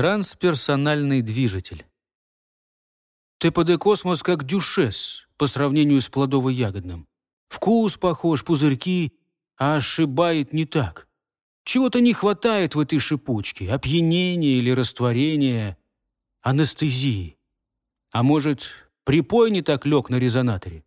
Трансперсональный движитель. ТПД «Космос» как дюшес по сравнению с плодово-ягодным. Вкус похож, пузырьки, а ошибает не так. Чего-то не хватает в этой шипучке, опьянения или растворения, анестезии. А может, припой не так лег на резонаторе?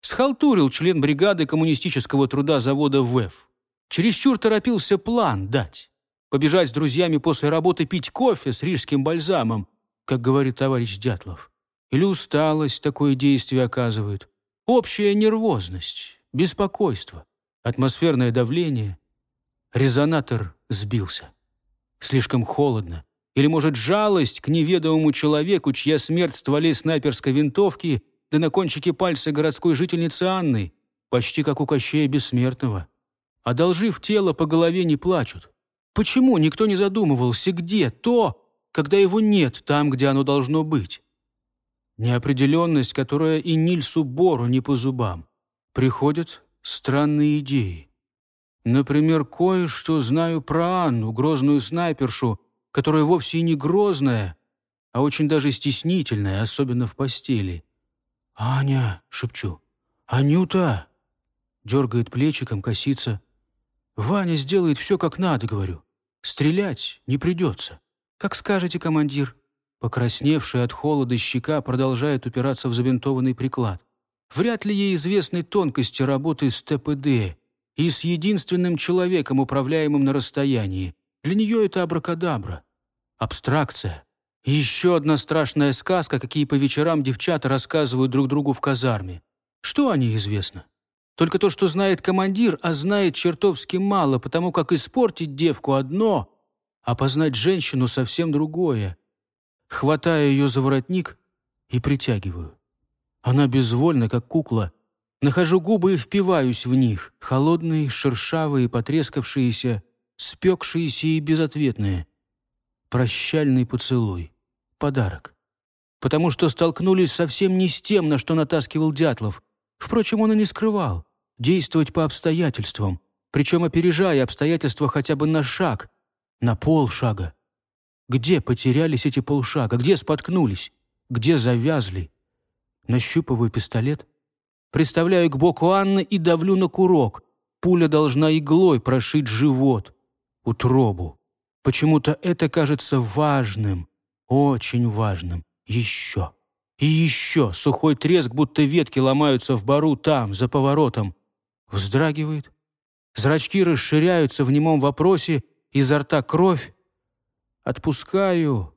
Схалтурил член бригады коммунистического труда завода ВЭФ. Чересчур торопился план дать. Побежать с друзьями после работы пить кофе с рижским бальзамом, как говорит товарищ Дятлов. Или усталость такое действие оказывает. Общая нервозность, беспокойство, атмосферное давление. Резонатор сбился. Слишком холодно. Или, может, жалость к неведомому человеку, чья смерть в стволе снайперской винтовки, да на кончике пальца городской жительницы Анны, почти как у Кощея Бессмертного. Одолжив тело, по голове не плачут. Почему никто не задумывался, где то, когда его нет там, где оно должно быть? Неопределенность, которая и Нильсу Бору не по зубам. Приходят странные идеи. Например, кое-что знаю про Анну, грозную снайпершу, которая вовсе не грозная, а очень даже стеснительная, особенно в постели. «Аня!» — шепчу. «Анюта!» Дергает плечиком, косится. «Ваня сделает все как надо», — говорю. «Стрелять не придется». «Как скажете, командир». Покрасневшая от холода щека продолжает упираться в забинтованный приклад. Вряд ли ей известны тонкости работы с ТПД и с единственным человеком, управляемым на расстоянии. Для нее это абракадабра. Абстракция. Еще одна страшная сказка, какие по вечерам девчата рассказывают друг другу в казарме. Что о ней известно? Только то, что знает командир, а знает чертовски мало, потому как испортить девку одно, а познать женщину совсем другое. Хватаю ее за воротник и притягиваю. Она безвольна, как кукла. Нахожу губы и впиваюсь в них, холодные, шершавые, потрескавшиеся, спекшиеся и безответные. Прощальный поцелуй. Подарок. Потому что столкнулись совсем не с тем, на что натаскивал Дятлов. Впрочем, он и не скрывал действовать по обстоятельствам, причем опережая обстоятельства хотя бы на шаг, на полшага. Где потерялись эти полшага? Где споткнулись? Где завязли? Нащупываю пистолет. Представляю к боку Анны и давлю на курок. Пуля должна иглой прошить живот, утробу. Почему-то это кажется важным, очень важным. Еще. И еще сухой треск, будто ветки ломаются в бару там, за поворотом вздрагивает. Зрачки расширяются в немом вопросе, изо рта кровь. Отпускаю,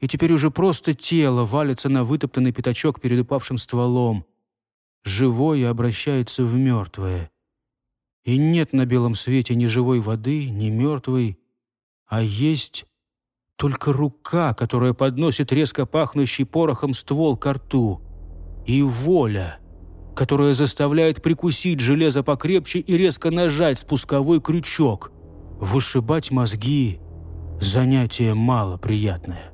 и теперь уже просто тело валится на вытоптанный пятачок перед упавшим стволом. Живое обращается в мертвое. И нет на белом свете ни живой воды, ни мертвой, а есть только рука, которая подносит резко пахнущий порохом ствол к рту. И воля — которая заставляет прикусить железо покрепче и резко нажать спусковой крючок. Вышибать мозги – занятие малоприятное.